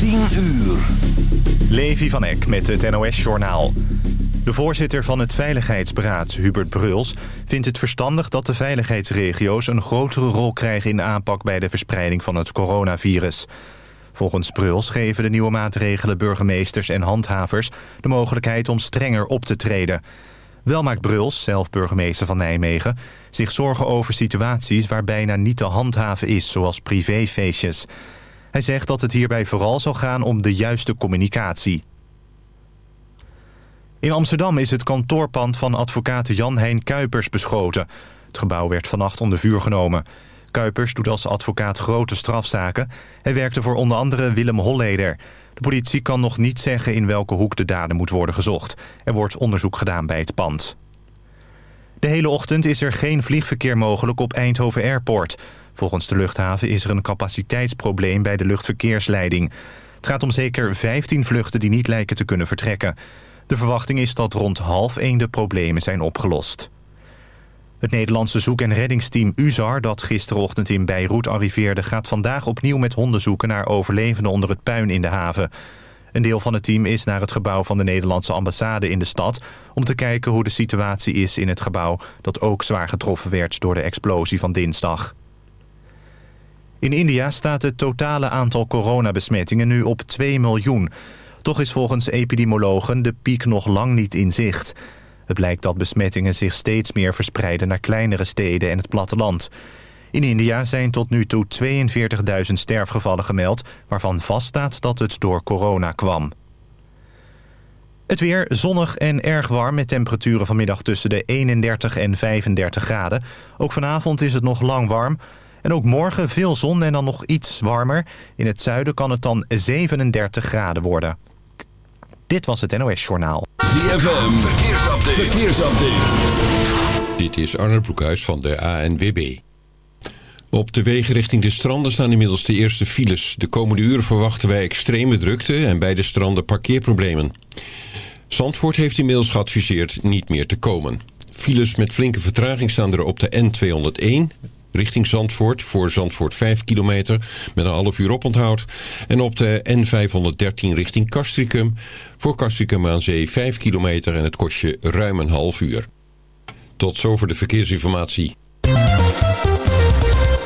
10 uur. Levi van Eck met het NOS-journaal. De voorzitter van het Veiligheidsberaad, Hubert Bruls... vindt het verstandig dat de veiligheidsregio's... een grotere rol krijgen in de aanpak bij de verspreiding van het coronavirus. Volgens Bruls geven de nieuwe maatregelen burgemeesters en handhavers... de mogelijkheid om strenger op te treden. Wel maakt Bruls, zelf burgemeester van Nijmegen... zich zorgen over situaties waar bijna niet te handhaven is... zoals privéfeestjes... Hij zegt dat het hierbij vooral zal gaan om de juiste communicatie. In Amsterdam is het kantoorpand van advocaat Jan-Hein Kuipers beschoten. Het gebouw werd vannacht onder vuur genomen. Kuipers doet als advocaat grote strafzaken. Hij werkte voor onder andere Willem Holleder. De politie kan nog niet zeggen in welke hoek de daden moet worden gezocht. Er wordt onderzoek gedaan bij het pand. De hele ochtend is er geen vliegverkeer mogelijk op Eindhoven Airport. Volgens de luchthaven is er een capaciteitsprobleem bij de luchtverkeersleiding. Het gaat om zeker 15 vluchten die niet lijken te kunnen vertrekken. De verwachting is dat rond half 1 de problemen zijn opgelost. Het Nederlandse zoek- en reddingsteam UZAR, dat gisterochtend in Beirut arriveerde... gaat vandaag opnieuw met honden zoeken naar overlevenden onder het puin in de haven. Een deel van het team is naar het gebouw van de Nederlandse ambassade in de stad... om te kijken hoe de situatie is in het gebouw... dat ook zwaar getroffen werd door de explosie van dinsdag. In India staat het totale aantal coronabesmettingen nu op 2 miljoen. Toch is volgens epidemiologen de piek nog lang niet in zicht. Het blijkt dat besmettingen zich steeds meer verspreiden naar kleinere steden en het platteland. In India zijn tot nu toe 42.000 sterfgevallen gemeld... waarvan vaststaat dat het door corona kwam. Het weer zonnig en erg warm met temperaturen vanmiddag tussen de 31 en 35 graden. Ook vanavond is het nog lang warm... En ook morgen veel zon en dan nog iets warmer. In het zuiden kan het dan 37 graden worden. Dit was het NOS Journaal. ZFM, verkeersupdate. verkeersupdate. Dit is Arne Broekhuis van de ANWB. Op de wegen richting de stranden staan inmiddels de eerste files. De komende uren verwachten wij extreme drukte en bij de stranden parkeerproblemen. Zandvoort heeft inmiddels geadviseerd niet meer te komen. Files met flinke vertraging staan er op de N201 richting Zandvoort. Voor Zandvoort 5 kilometer met een half uur oponthoud. En op de N513 richting Castricum. Voor Castricum aan zee 5 kilometer en het kost je ruim een half uur. Tot zover de verkeersinformatie.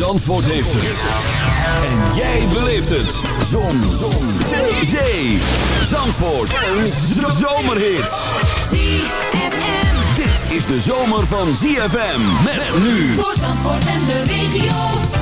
Zandvoort heeft het. En jij beleeft het. Zon. Zon. Zee. Zee. Zandvoort. Een zomerhit. ZFM. Dit is de zomer van ZFM. Met nu. Voor Zandvoort en de regio.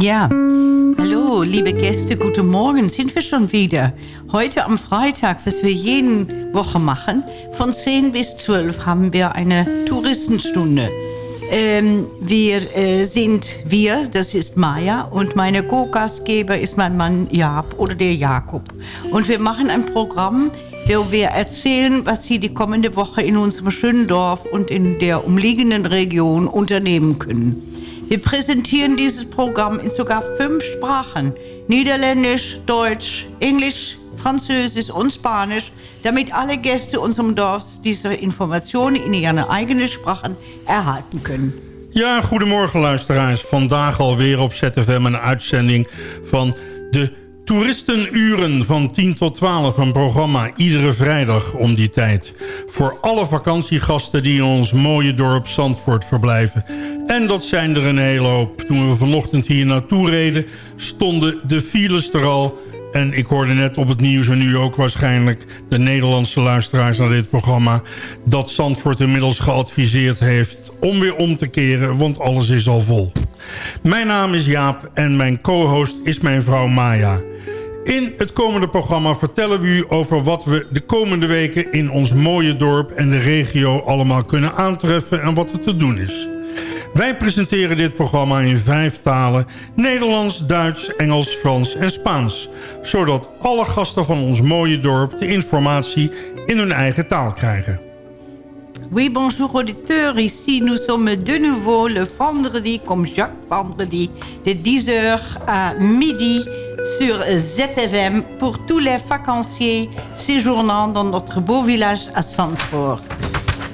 Ja, hallo, liebe Gäste, guten Morgen, sind wir schon wieder. Heute am Freitag, was wir jeden Woche machen, von 10 bis 12 haben wir eine Touristenstunde. Ähm, wir äh, sind wir, das ist Maya und meine Co-Gastgeber ist mein Mann Jaap oder der Jakob. Und wir machen ein Programm, wo wir erzählen, was Sie die kommende Woche in unserem schönen Dorf und in der umliegenden Region unternehmen können. Wir präsentieren dieses Programm in sogar fünf Sprachen. Niederländisch, Deutsch, Englisch, Französisch und Spanisch, damit alle Gäste unserem Dorfs diese Informationen in ihren eigenen Sprachen erhalten kunnen. Ja, goedemorgen luisteraars. Vandaag alweer op ZFM een uitzending van de Toeristenuren van 10 tot 12. Een programma iedere vrijdag om die tijd. Voor alle vakantiegasten die in ons mooie dorp Zandvoort verblijven. En dat zijn er een hele hoop. Toen we vanochtend hier naartoe reden stonden de files er al... En ik hoorde net op het nieuws en nu ook waarschijnlijk de Nederlandse luisteraars naar dit programma... dat Zandvoort inmiddels geadviseerd heeft om weer om te keren, want alles is al vol. Mijn naam is Jaap en mijn co-host is mijn vrouw Maya. In het komende programma vertellen we u over wat we de komende weken in ons mooie dorp en de regio allemaal kunnen aantreffen en wat er te doen is. Wij presenteren dit programma in vijf talen. Nederlands, Duits, Engels, Frans en Spaans. Zodat alle gasten van ons mooie dorp de informatie in hun eigen taal krijgen. Oui, bonjour auditeurs. Ici, nous sommes de nouveau le vendredi, comme chaque vendredi, de 10h à midi sur ZFM pour tous les vacanciers séjournant dans notre beau village à Zandvoort.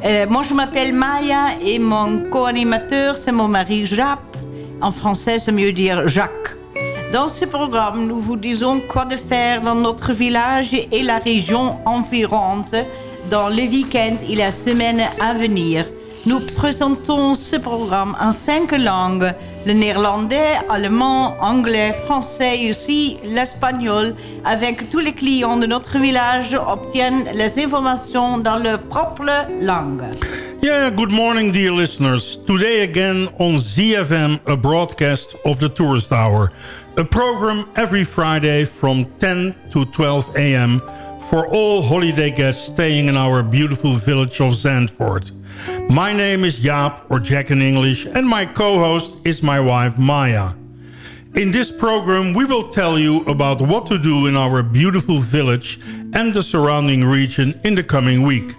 Euh, moi, je m'appelle Maya et mon co-animateur, c'est mon mari Jap. En français, c'est mieux dire Jacques. Dans ce programme, nous vous disons quoi de faire dans notre village et la région environnante dans le week-end et la semaine à venir. Nous présentons ce programme en cinq langues, le néerlandais, allemand, anglais, français aussi l'espagnol, avec tous les clients de notre village obtiennent les informations dans leur propre langue. Yeah, good morning, dear listeners. Today again on ZFM, a broadcast of the Tourist Hour. A program every Friday from 10 to 12 a.m. for all holiday guests staying in our beautiful village of Zandvoort. My name is Jaap, or Jack in English, and my co-host is my wife Maya. In this program, we will tell you about what to do in our beautiful village and the surrounding region in the coming week.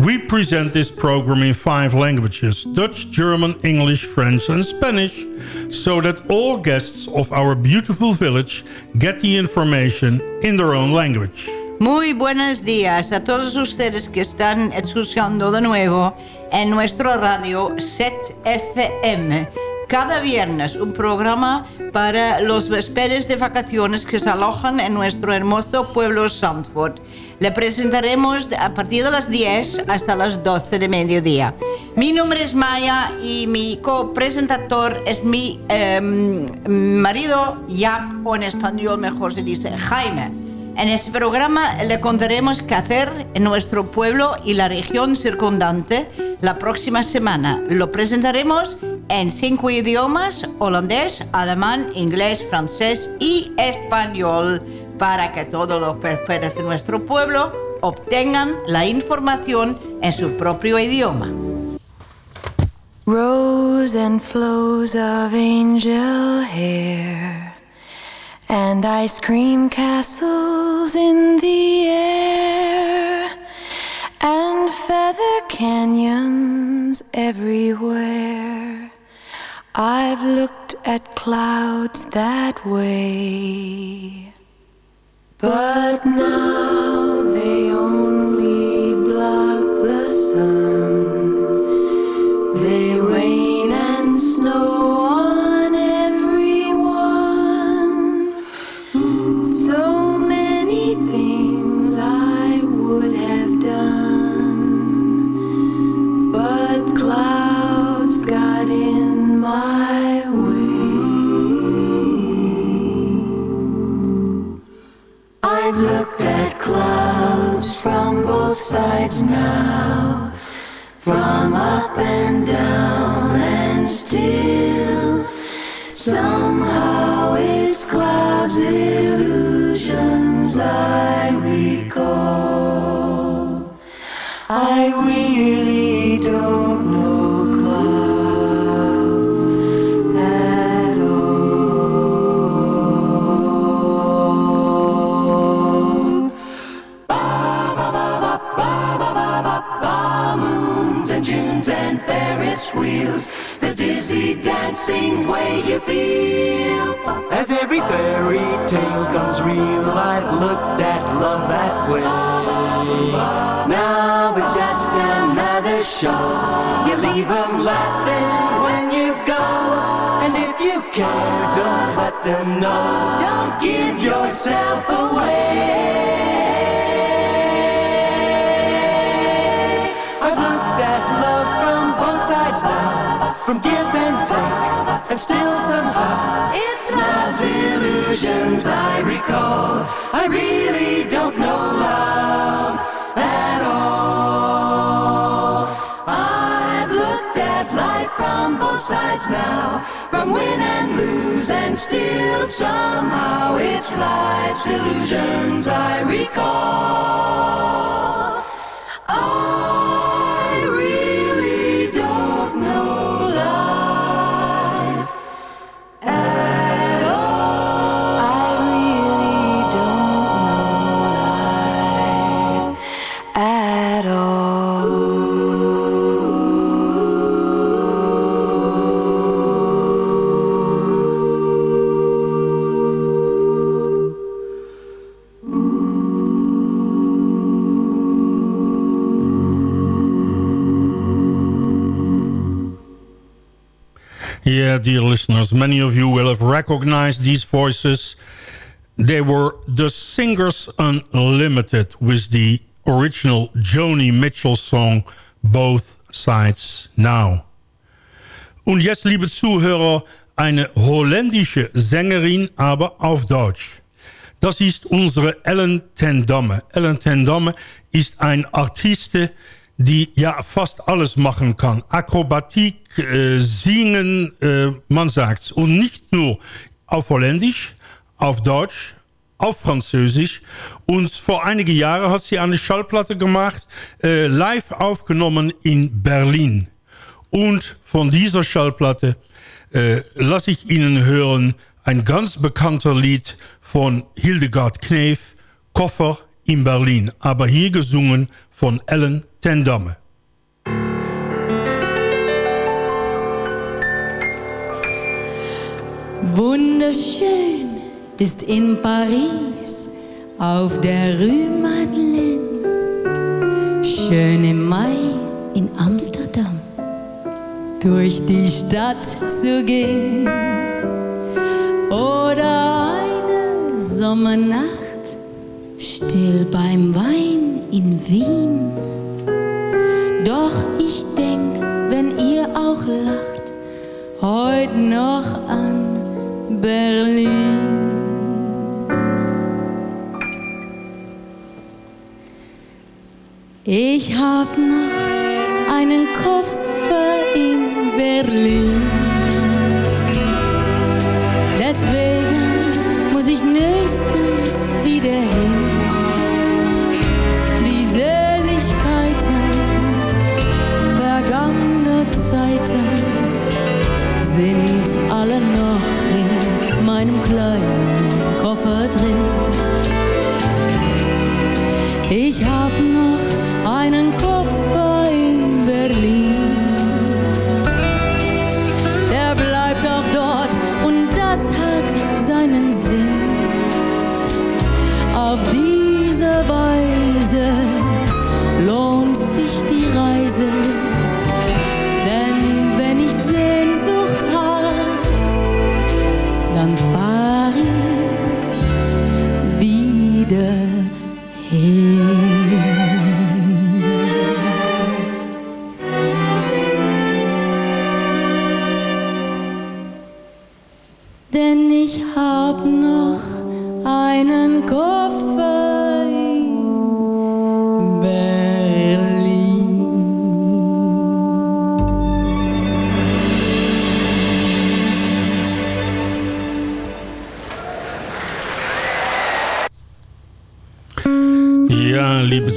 We present this program in five languages, Dutch, German, English, French and Spanish, so that all guests of our beautiful village get the information in their own language. Muy buenos días a todos ustedes que están escuchando de nuevo en nuestro radio ZFM. Cada viernes un programa para los huéspedes de vacaciones que se alojan en nuestro hermoso pueblo Sandford. Le presentaremos a partir de las 10 hasta las 12 de mediodía. Mi nombre es Maya y mi copresentador es mi eh, marido, Jaap, o en español mejor se dice Jaime. En este programa le contaremos qué hacer en nuestro pueblo y la región circundante la próxima semana. Lo presentaremos en cinco idiomas, holandés, alemán, inglés, francés y español, para que todos los huéspedes de nuestro pueblo obtengan la información en su propio idioma. Rose and flows of angel hair and ice cream castles in the air and feather canyons everywhere. I've looked at clouds that way, but now looked at clouds from both sides now, from up and down, and still Somehow it's clouds, illusions I recall. I really them know. Don't give yourself away. I've looked at love from both sides now, from give and take, and still somehow It's love's illusions I recall. I really don't know love sides now, from win and lose, and still somehow it's life's illusions I recall. Listeners, many of you will have recognized these voices. They were the Singers Unlimited with the original Joni Mitchell song Both Sides Now. Und jetzt, liebe Zuhörer, eine holländische Sängerin, aber auf Deutsch. Das ist unsere Ellen ten Damme. Ellen ten Damme ist ein Artiste, die ja fast alles machen kann. Akrobatik, äh, singen, äh, man sagt's. Und nicht nur auf Holländisch, auf Deutsch, auf Französisch. Und vor einige Jahre hat sie eine Schallplatte gemacht, äh, live aufgenommen in Berlin. Und von dieser Schallplatte äh, lasse ich Ihnen hören ein ganz bekannter Lied von Hildegard Knef, Koffer in Berlin. Aber hier gesungen von Ellen ten Damme. Wunderschön ist in Paris auf der Rue Madeleine. Schön im Mai in Amsterdam durch die Stadt zu gehen. Oder eine Sommernacht still beim Wein in Wien. Ich denk, wenn ihr auch lacht, heute noch an Berlin. Ich hab noch einen Koffer in Berlin. Deswegen muss ich nächstens wieder hin. lời.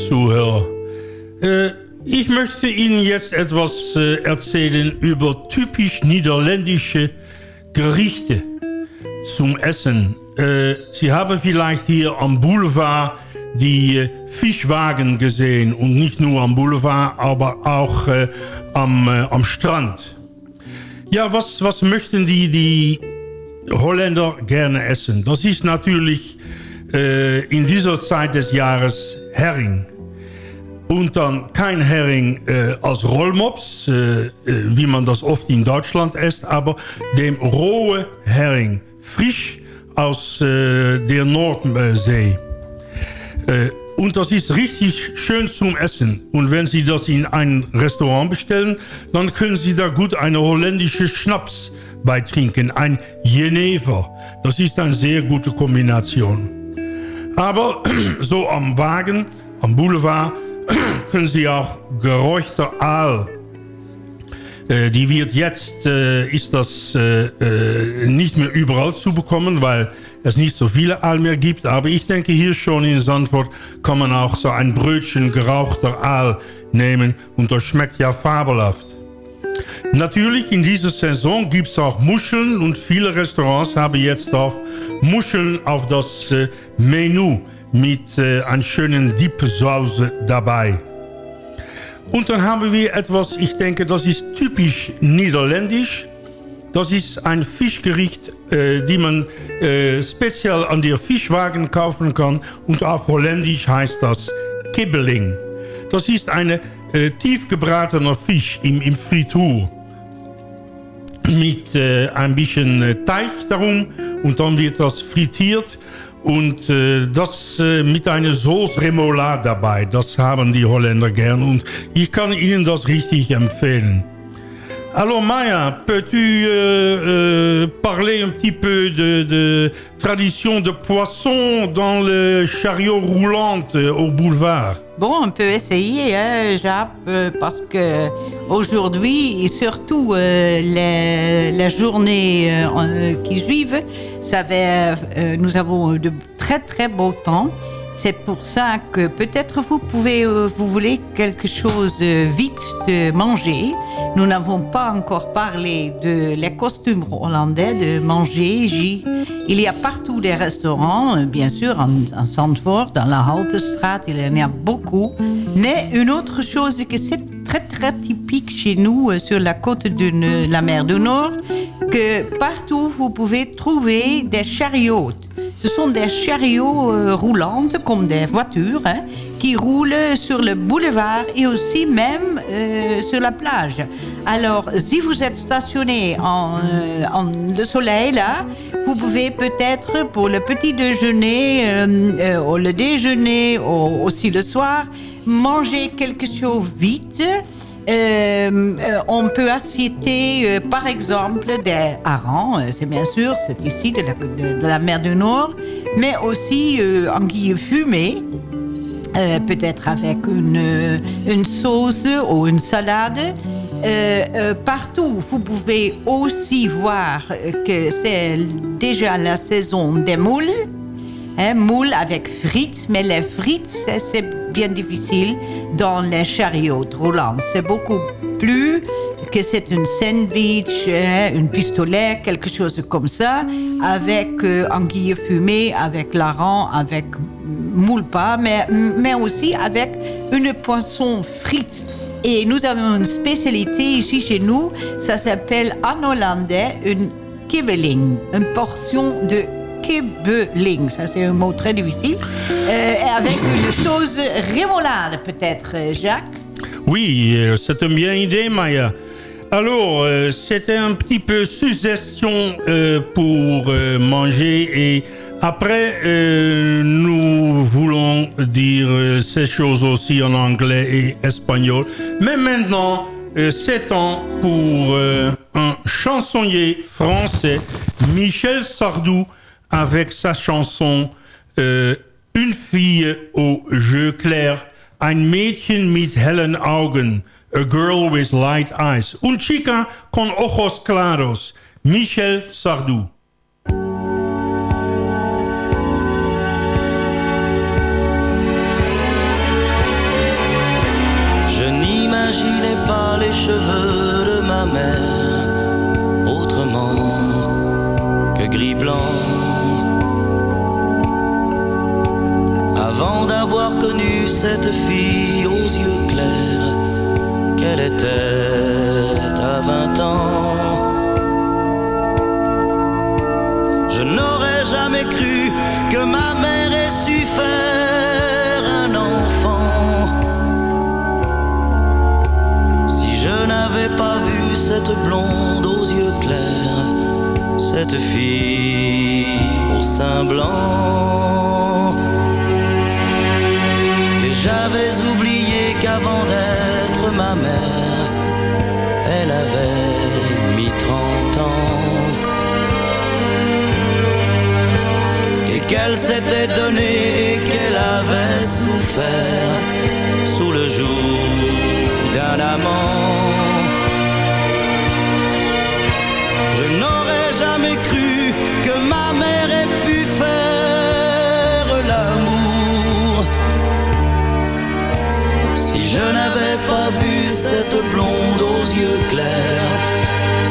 Zuhörer. Äh, ich möchte Ihnen jetzt etwas äh, erzählen über typisch niederländische Gerichte zum Essen. Äh, Sie haben vielleicht hier am Boulevard die Fischwagen gesehen. Und nicht nur am Boulevard, aber auch am, am Strand. Ja, was, was möchten die, die Holländer gerne essen? Das ist natürlich in dieser Zeit des Jahres Hering. Und dann kein Hering äh, als Rollmops, äh, wie man das oft in Deutschland isst, aber dem rohe Hering, frisch aus der Nordsee. Und das ist richtig schön zum Essen. Und wenn Sie das in ein Restaurant bestellen, dann können Sie da gut eine holländische Schnaps bei trinken. Ein Jenever. Das ist eine sehr gute Kombination. Aber so am Wagen, am Boulevard, können Sie auch geräuchter Aal. Äh, die wird jetzt, äh, ist das äh, äh, nicht mehr überall zu bekommen, weil es nicht so viele Aal mehr gibt. Aber ich denke, hier schon in Sandford kann man auch so ein Brötchen gerauchter Aal nehmen. Und das schmeckt ja fabelhaft. Natürlich, in dieser Saison gibt es auch Muscheln. Und viele Restaurants haben jetzt auch Muscheln auf das äh, Menü mit äh, einer schönen Diepsauce dabei. Und dann haben wir etwas, ich denke, das ist typisch niederländisch. Das ist ein Fischgericht, äh, die man äh, speziell an der Fischwagen kaufen kann. Und auf Holländisch heißt das Kibbeling. Das ist ein äh, tiefgebratener Fisch im, im Fritur. Mit äh, ein bisschen Teig darum. Und dann wird das frittiert. Und äh, das äh, mit einer Sauce Remoulade dabei. Das haben die Holländer gern. Und ich kann Ihnen das richtig empfehlen. Alors Maya, peux-tu euh, euh, parler un petit peu de, de, tradition de poisson dans le chariot roulant euh, au boulevard Bon, on peut essayer, hein, euh, parce que aujourd'hui, et surtout euh, les, journées euh, qui suivent, va, nous avons de très très beau temps. C'est pour ça que peut-être vous pouvez, euh, vous voulez quelque chose vite de manger. Nous n'avons pas encore parlé de les costumes hollandais de manger. Il y a partout des restaurants, euh, bien sûr, en, en dans la Haltestraat, il y en a beaucoup. Mais une autre chose que c'est très très typique chez nous euh, sur la côte de la mer du Nord, que partout vous pouvez trouver des chariots. Ce sont des chariots euh, roulantes comme des voitures hein, qui roulent sur le boulevard et aussi même euh, sur la plage. Alors, si vous êtes stationné en, euh, en le soleil là, vous pouvez peut-être pour le petit déjeuner, euh, ou le déjeuner, ou aussi le soir, manger quelque chose vite euh, euh, on peut citer euh, par exemple des harengs, euh, c'est bien sûr, c'est ici de la, mer du Nord, mais aussi euh, anguilles fumées, euh, peut-être avec une, une, sauce ou une salade. partout, vous pouvez aussi voir que c'est déjà la saison des moules, hein, moules avec frites, mais les frites, c'est bien difficile dans les chariots roulants. C'est beaucoup plus que c'est une sandwich, un pistolet, quelque chose comme ça, avec euh, anguille fumée, avec larron, avec moule pas, mais, mais aussi avec une poisson frite. Et nous avons une spécialité ici chez nous, ça s'appelle en hollandais une kibbeling, une portion de kibbeling. Ça, c'est un mot très difficile. Euh, avec une sauce rémoulade, peut-être, Jacques? Oui, euh, c'est une bien idée, Maya. Alors, euh, c'était un petit peu suggestion euh, pour euh, manger et après, euh, nous voulons dire ces choses aussi en anglais et espagnol. Mais maintenant, c'est temps pour un chansonnier français, Michel Sardou, avec sa chanson euh, Une fille au jeu clair, Ein Mädchen mit hellen Augen, A Girl with Light Eyes, Un chica con ojos claros, Michel Sardou. Je n'imaginais pas les cheveux de ma mère autrement que gris-blanc avoir connu cette fille aux yeux clairs qu'elle était à vingt ans. Je n'aurais jamais cru que ma mère ait su faire un enfant. Si je n'avais pas vu cette blonde aux yeux clairs, cette fille au sein blanc. J'avais oublié qu'avant d'être ma mère, elle avait mis 30 ans. Et qu'elle s'était donnée qu'elle avait souffert sous le joug d'un amant.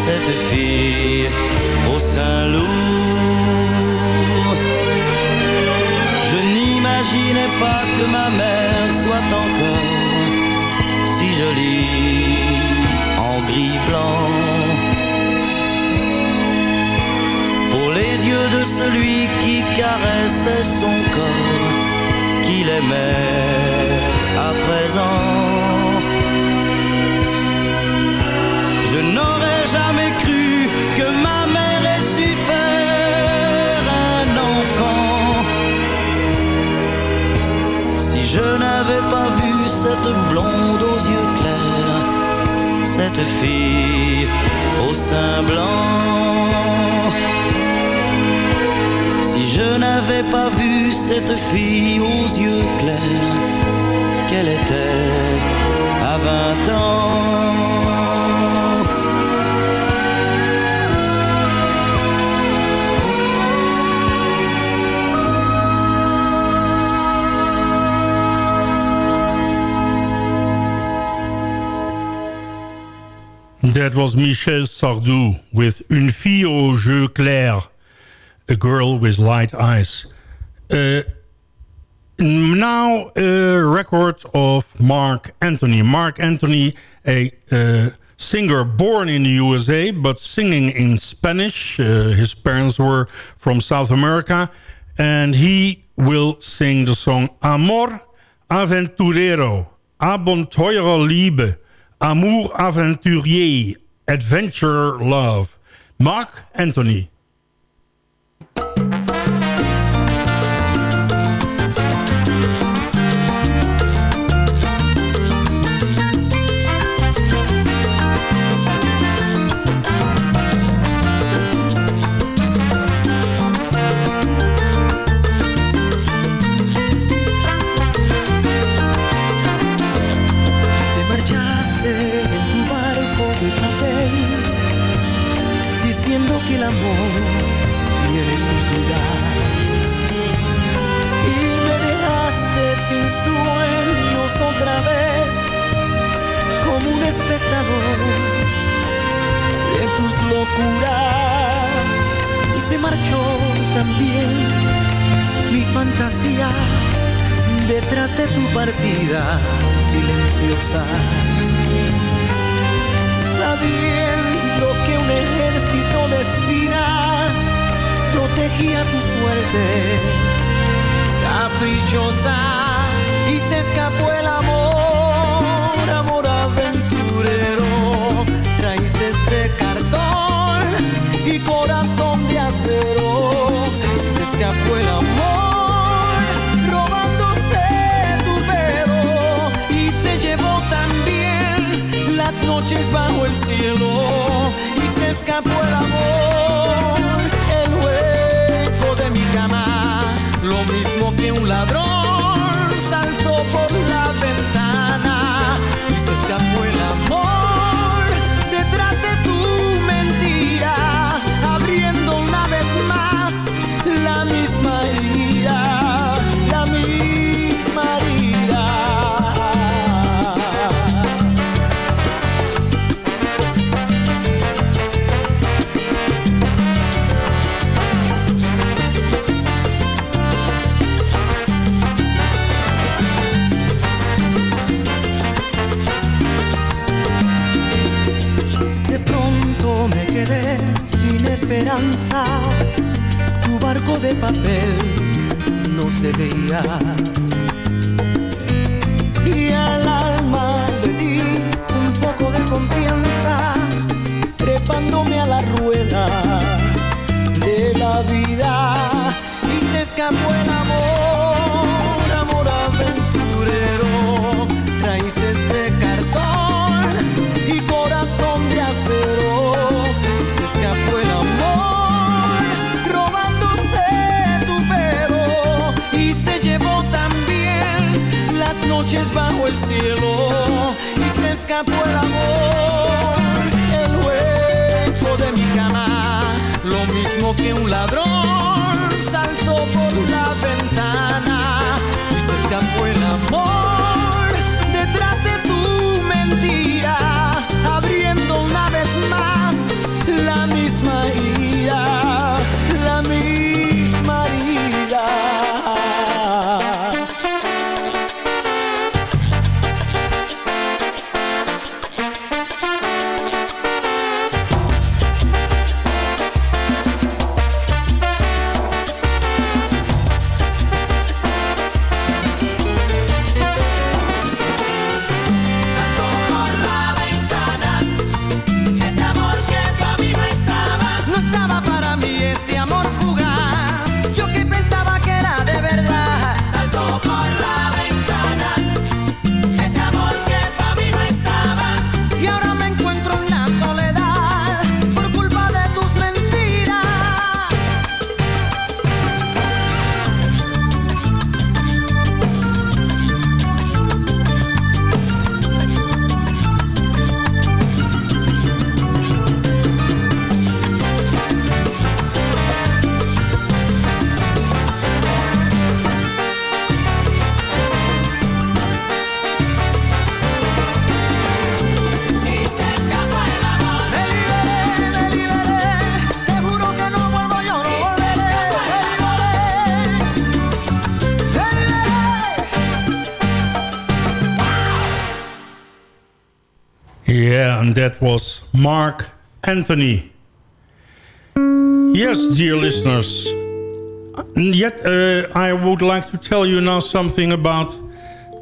Cette fille au sein lourd. Je n'imaginais pas que ma mère soit encore si jolie en gris blanc. Pour les yeux de celui qui caressait son corps, qu'il aimait à présent. Cette blonde aux yeux clairs, cette fille au sein blanc. Si je n'avais pas vu cette fille aux yeux clairs, qu'elle était à 20 ans. That was Michel Sardou with Une fille aux yeux clairs. A girl with light eyes. Uh, now a record of Mark Anthony. Mark Anthony, a uh, singer born in the USA but singing in Spanish. Uh, his parents were from South America. And he will sing the song Amor Aventurero. Abenteurer Liebe. Amour Aventurier. Adventure Love. Mark Anthony. And that was Mark Anthony. Yes, dear listeners. Yet uh, I would like to tell you now something about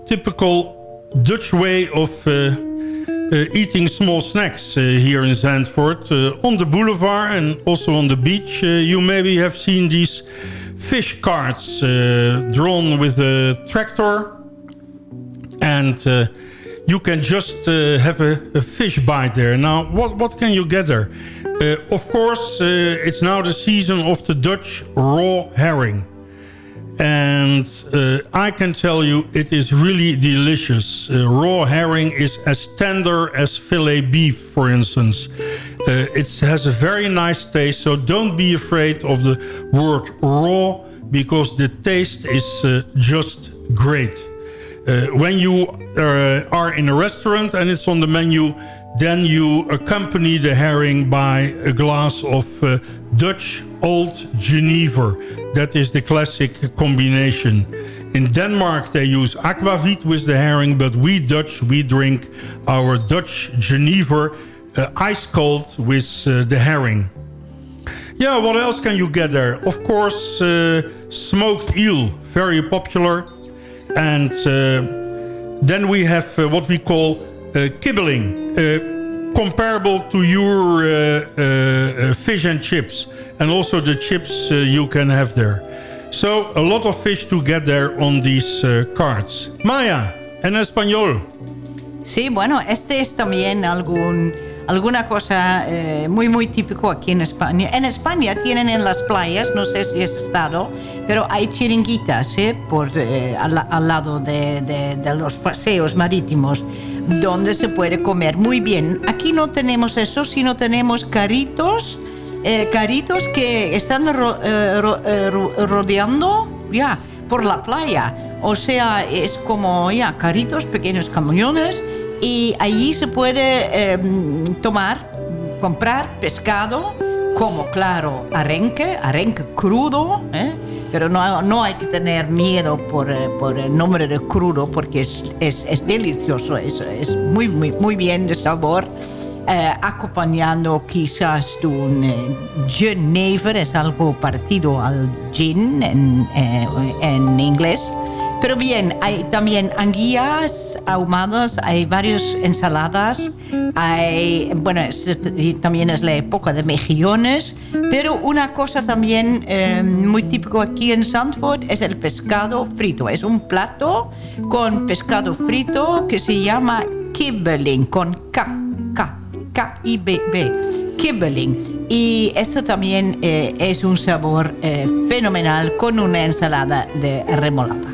typical Dutch way of uh, uh, eating small snacks uh, here in Zandvoort. Uh, on the boulevard and also on the beach, uh, you maybe have seen these fish carts uh, drawn with a tractor and uh, you can just uh, have a, a fish bite there. Now, what, what can you get there? Uh, of course, uh, it's now the season of the Dutch raw herring. And uh, I can tell you it is really delicious. Uh, raw herring is as tender as filet beef, for instance. Uh, it has a very nice taste, so don't be afraid of the word raw because the taste is just great. Uh, when you uh, are in a restaurant and it's on the menu, then you accompany the herring by a glass of uh, Dutch Old Genever. That is the classic combination. In Denmark, they use aquavit with the herring, but we Dutch, we drink our Dutch Genever uh, ice cold with uh, the herring. Yeah, what else can you get there? Of course, uh, smoked eel, very popular. And uh, then we have uh, what we call uh, kibbeling, uh, comparable to your fish and chips. And also the chips you can have there. So a lot of fish to get there on these cards. Maya, en español. Sí, bueno, este es también algún, alguna cosa eh, muy, muy típico aquí en España. En España tienen en las playas, no sé si has estado, pero hay chiringuitas ¿eh? Por, eh, al, al lado de, de- de los paseos marítimos donde se puede comer muy bien. Aquí no tenemos eso, sino tenemos caritos, eh, que están ro- eh, eh, ro- rodeando ya por la playa. O sea, es como ya caritos, pequeños camiones y allí se puede eh, tomar, comprar pescado como claro arenque, arenque crudo, ¿eh? Pero no, no hay que tener miedo por, eh, por el nombre de crudo porque es, es, es delicioso, es, es muy, muy, muy bien de sabor. eh, acompañando quizás de un eh, Genever, es algo parecido al gin en, eh, en inglés. Pero bien, hay también anguillas ahumadas, hay varias ensaladas, hay, bueno, también es la época de mejillones, pero una cosa también eh, muy típico aquí en Zandvoort es el pescado frito. Es un plato con pescado frito que se llama kibbeling, con K, K, K-I-B-B, kibbeling. Y esto también eh, es un sabor eh, fenomenal con una ensalada de remolada.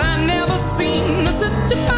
I never seen such a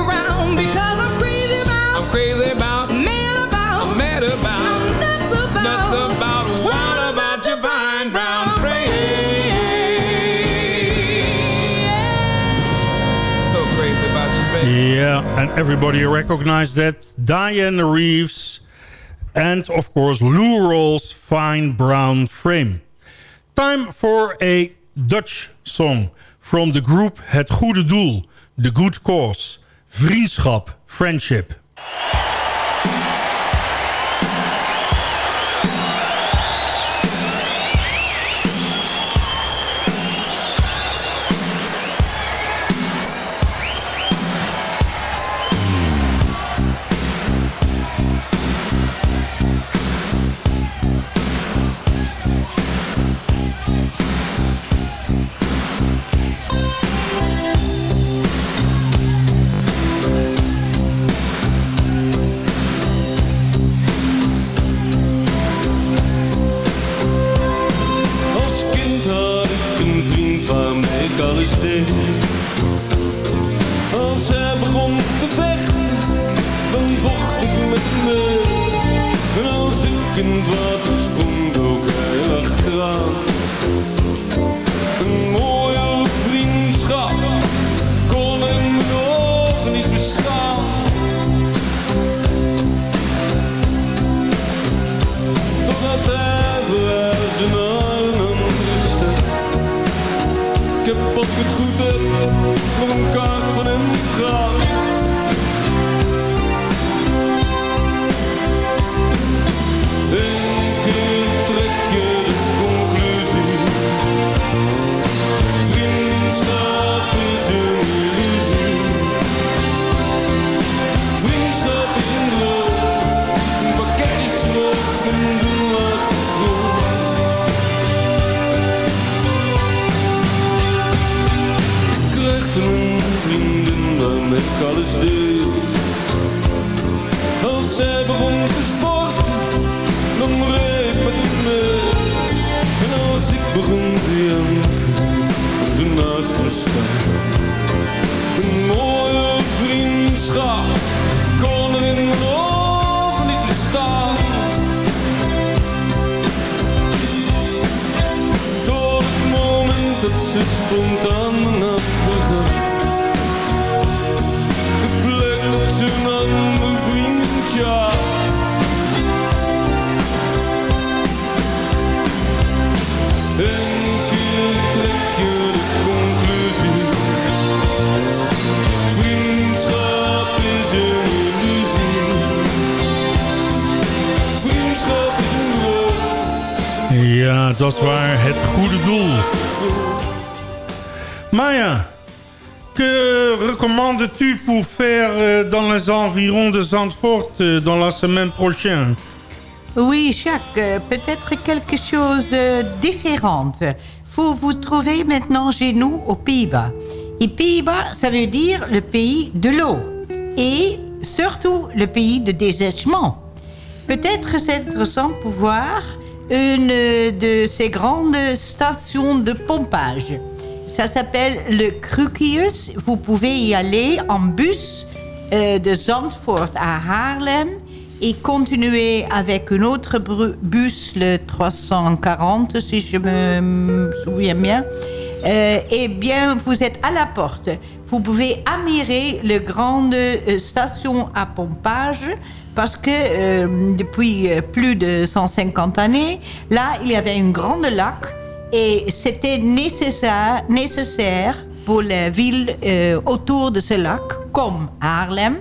Yeah, and everybody recognized that. Diane Reeves and, of course, Lou Rawls' Fine Brown Frame. Time for a Dutch song from the group Het Goede Doel, The Good Cause, Vriendschap, Friendship. Dat was het goede doel. Maar ja, que recommandes-tu pour faire euh, dans les environs de Zandvoort euh, dans la semaine prochaine? Oui, Jacques, euh, peut-être quelque chose de différent. Vous vous trouvez maintenant chez nous aux Pays-Bas. Et Pays-Bas, ça veut dire le pays de l'eau. Et surtout le pays de désèchement. Peut-être c'est intéressant pour voir une de ces grandes stations de pompage. Ça s'appelle le Crucius. Vous pouvez y aller en bus euh, de Zandvoort à Haarlem et continuer avec un autre bus, le 340, si je me souviens bien. Euh, eh bien, vous êtes à la porte. Vous pouvez admirer le grande euh, station à pompage parce que euh, depuis euh, plus de 150 années, là, il y avait un grand lac et c'était nécessaire, nécessaire pour la ville euh, autour de ce lac, comme Haarlem,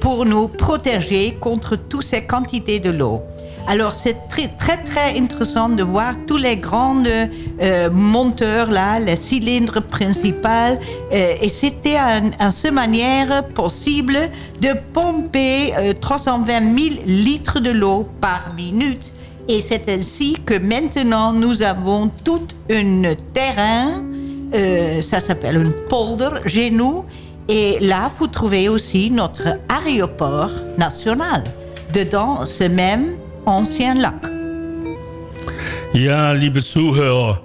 pour nous protéger contre toutes ces quantités de l'eau. Alors c'est très très très intéressant de voir tous les grands euh, monteurs là, les cylindres principaux, euh, et c'était en, cette manière possible de pomper euh, 320 000 litres de l'eau par minute. Et c'est ainsi que maintenant nous avons tout un terrain, euh, ça s'appelle un polder chez nous, et là vous trouvez aussi notre aéroport national, dedans ce même ancien lac. Ja, liebe Zuhörer,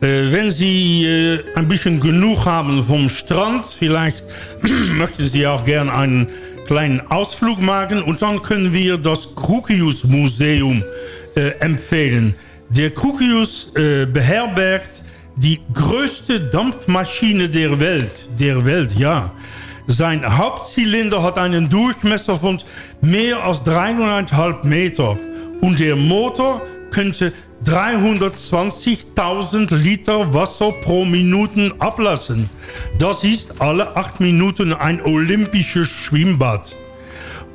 äh, wenn Sie äh, ein bisschen genug haben vom Strand, vielleicht möchten Sie auch gern einen kleinen Ausflug machen und dann können wir das Crucius Museum äh, empfehlen. Der Crucius äh, beherbergt die größte Dampfmaschine der Welt. Der Welt, ja. Sein Hauptzylinder hat einen Durchmesser von mehr als 3,5 Meter und der Motor könnte 320.000 Liter Wasser pro Minute ablassen. Das ist alle 8 Minuten ein olympisches Schwimmbad.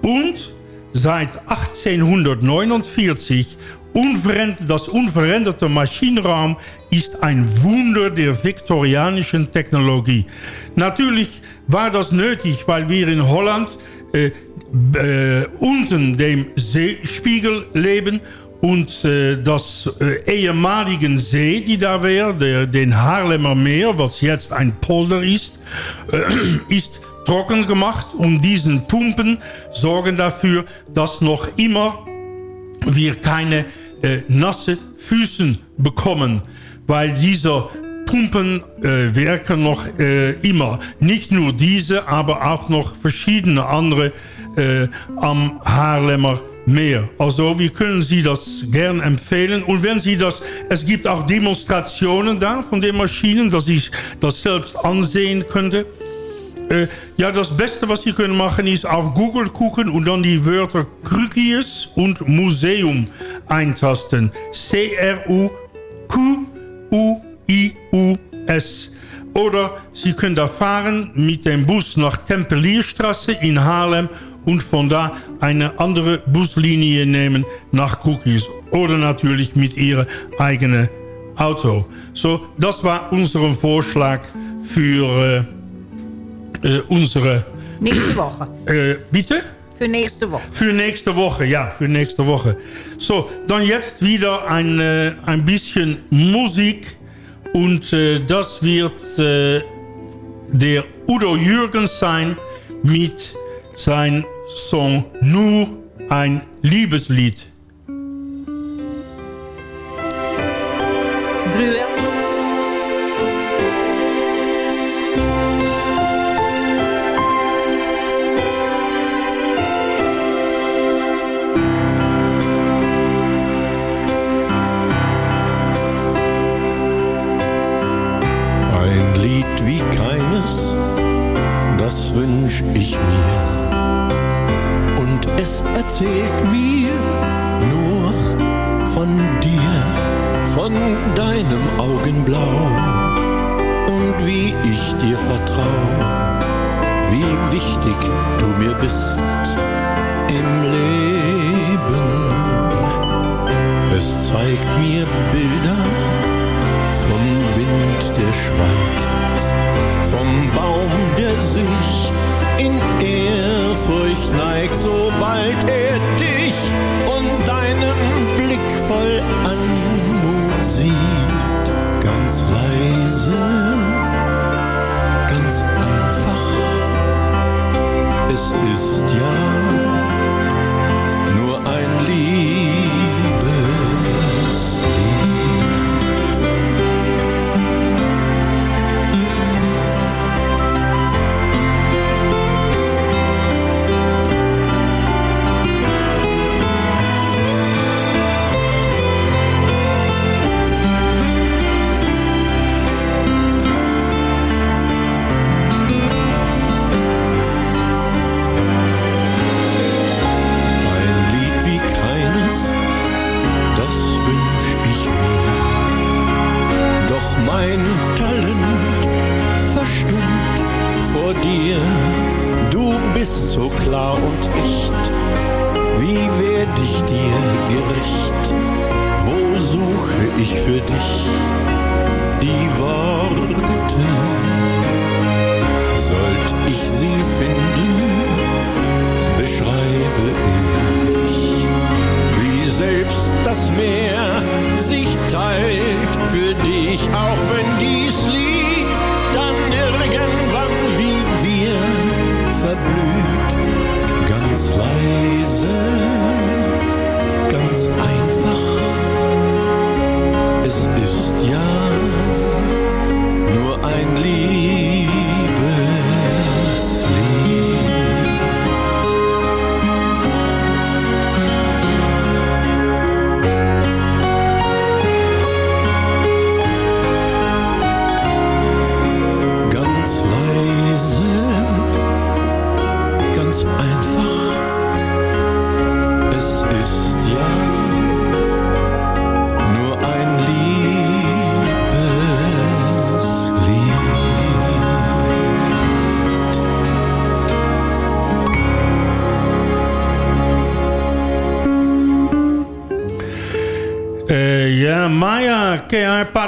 Und seit 1849 unveränd das unveränderte Maschinenraum ist ein Wunder der viktorianischen Technologie. Natürlich war das nötig, weil wir in Holland äh, äh, unten dem Seespiegel leben und äh, das äh, ehemaligen See, die da wäre, der, den Haarlemmer Meer, was jetzt ein Polder ist, äh, ist trocken gemacht und diesen Pumpen sorgen dafür, dass noch immer wir keine nasse Füßen bekommen, weil dieser Pumpen äh, werken noch immer. Nicht nur diese, aber auch noch verschiedene andere am Haarlemmer Meer. Also wir können Sie das gern empfehlen. Und wenn Sie das, es gibt auch Demonstrationen da von den Maschinen, dass ich das selbst ansehen könnte. Äh, ja, das Beste, was Sie können machen, ist auf Google gucken und dann die Wörter Crucius und Museum eintasten. C-R-U-Q-U-I-U-S. Oder Sie können da fahren mit dem Bus nach Tempelierstraße in Haarlem und von da eine andere Buslinie nehmen nach Cookies. Oder natürlich mit Ihrem eigenen Auto. So, das war unser Vorschlag für äh, äh, unsere... Nächste Woche. Äh, bitte? Für nächste Woche. Für nächste Woche, ja, für nächste Woche. So, dann jetzt wieder ein, ein bisschen Musik. Und das wird der Udo Jürgens sein mit sein Song Nur ein Liebeslied. Bist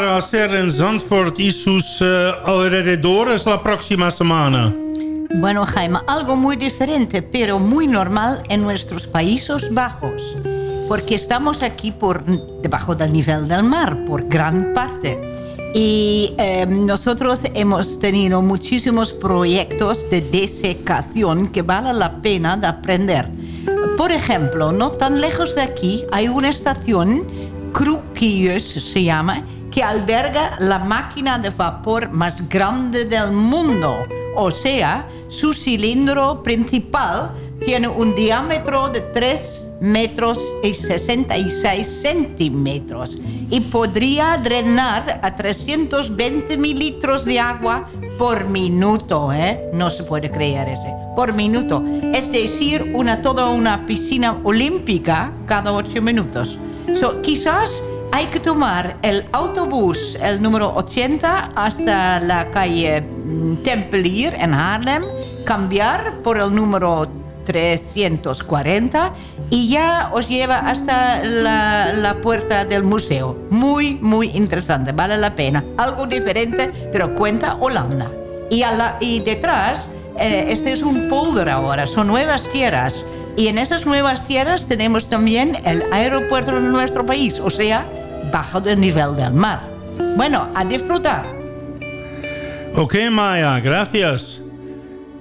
para hacer en Zandvoort y sus eh, alrededores la próxima semana? Bueno, Jaime, algo muy diferente, pero muy normal en nuestros Países Bajos. Porque estamos aquí por debajo del nivel del mar, por gran parte. Y eh, nosotros hemos tenido muchísimos proyectos de desecación que vale la pena de aprender. Por ejemplo, no tan lejos de aquí hay una estación, Cruquius se llama, que alberga la máquina de vapor más grande del mundo. O sea, su cilindro principal tiene un diámetro de 3 metros y 66 centímetros y podría drenar a 320 mililitros de agua por minuto, ¿eh? No se puede creer ese. Por minuto. Es decir, una, toda una piscina olímpica cada 8 minutos. Quizás hay que tomar el autobús, el número 80, hasta la calle mm, Tempelier en Haarlem, cambiar por el número 340 y ya os lleva hasta la, la puerta del museo. Muy, muy interesante, vale la pena. Algo diferente, pero cuenta Holanda. Y, a la- y detrás, eh, este es un polder ahora, son nuevas tierras. Y en esas nuevas tierras tenemos también el aeropuerto de nuestro país, o sea, bajo del nivel del mar. Bueno, a disfrutar. Ok, Maya, gracias.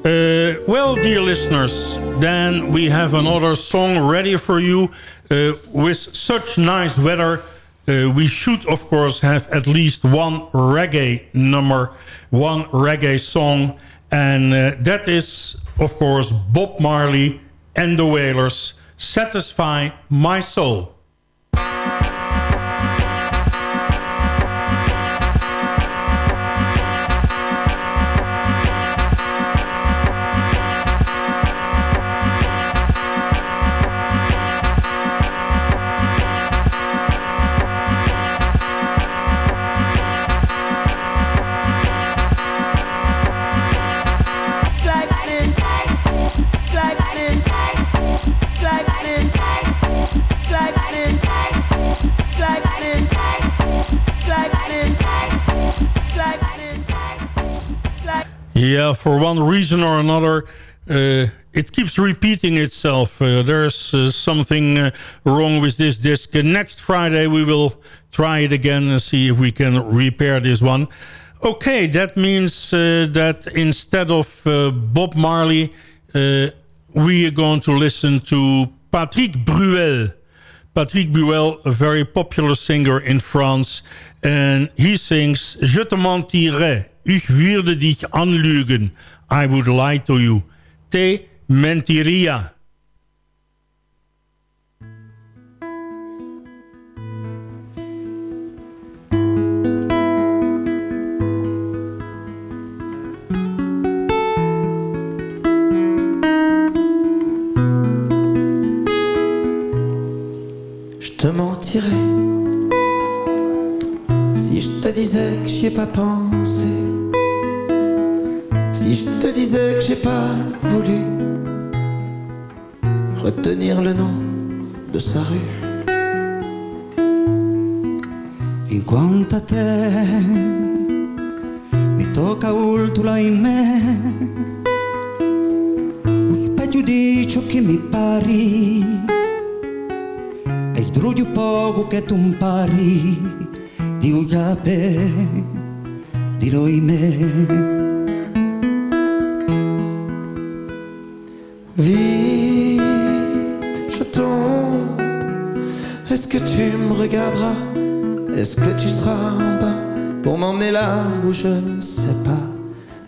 Uh, well, dear listeners, then we have another song ready for you. Uh, with such nice weather, uh, we should, of course, have at least one reggae number, one reggae song. And that is, of course, Bob Marley and the Wailers, Satisfy My Soul. Yeah, for one reason or another, uh, it keeps repeating itself. Uh, there's uh, something uh, wrong with this disc. Uh, next Friday we will try it again and see if we can repair this one. Okay, that means uh, that instead of Bob Marley, we are going to listen to Patrick Bruel. Patrick Bruel, a very popular singer in France. And he sings, Je te mentirais, ich würde dich anlügen. I would lie to you. Te mentiria. Te mentirais si je te disais que j'y ai pas pensé.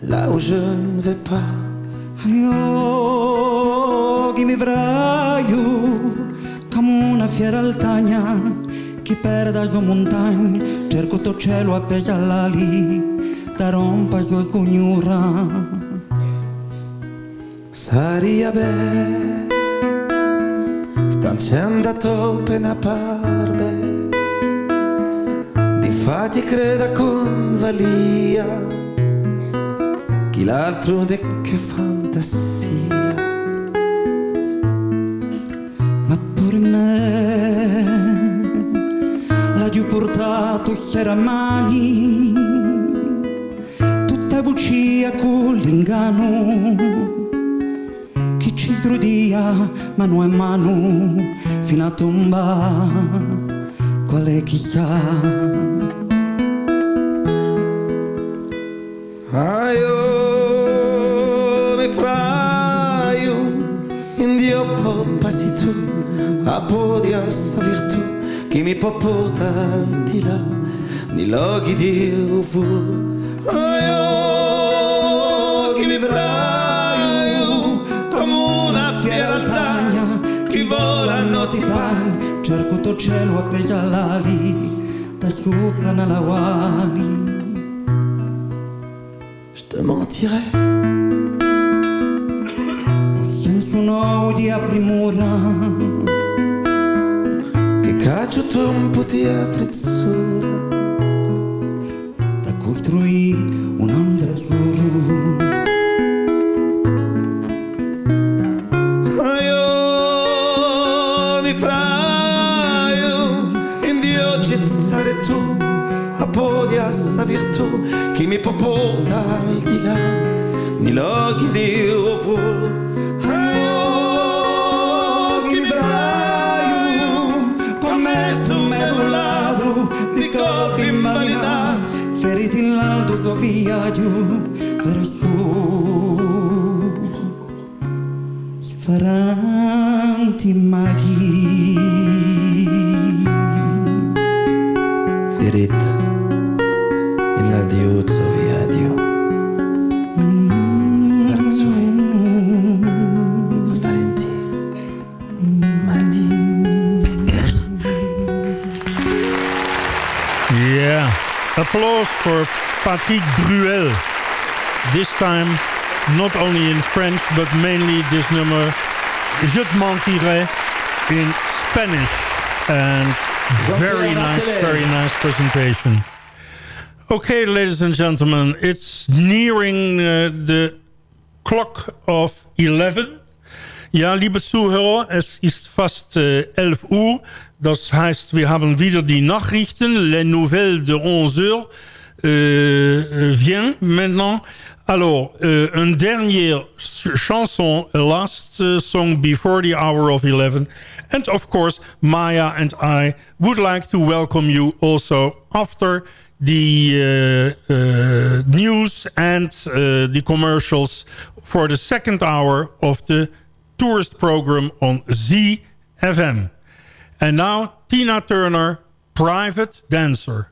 Là où je ne vais pas. Io che mi vraio come una fiera altagna che perde il suo montagna cerco to cielo appeso all'ali da rompa suo scognura Saria bene, stancendo a toppe na parbe, di fatti creda con valia, chi l'altro de che fantasia. ma pure me l'ha giù portato c'era mani tutta bugia con l'inganno. Chi ci strudia mano a mano fino a tomba. Quale chissà. Aio, in Dio passi tu, a podia virtù che mi può portare di là, nei luoghi di ovunque. Aio, che mi fraio, come una fiera altagna, chi vola notti pan cerco to cielo appeso all'ali da sopra nella wali je te mentirais. un'odia primura che cacciato un po' di frizzura da costruire un andra azzurro. A sa virtù che mi porta al di là di luoghi che Dio vuole viaggio verso sfaranti maghi Ferit in l'adiuzzo viadio. Verzoi Sfarenti Maghi Yeah. Applause for Patrick Bruel. This time, not only in French, but mainly this number, Je te mentirai, in Spanish. And very nice, very nice presentation. Okay, ladies and gentlemen, it's nearing uh, the clock of 11. Ja, liebe Zuhörer, es ist fast äh, 11 Uhr. Das heißt, wir haben wieder die Nachrichten. Les nouvelles de 11 heures euh, euh, vient maintenant. Alors, euh, une dernière ch- chanson, a last uh, song before the hour of 11. And of course, Maya and I would like to welcome you also after the uh, news and uh, the commercials for the second hour of the tourist program on ZFM. And now, Tina Turner, Private Dancer.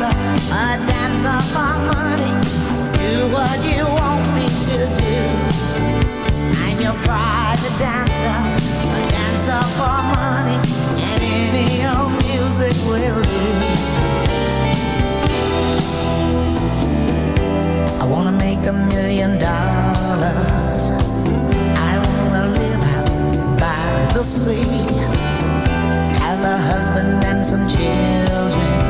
dancer, a dancer for money. Do what you want me to do. I'm your private dancer, a dancer for money, and any old music will do. I wanna make a million dollars. I wanna live out by the sea have a husband and some children.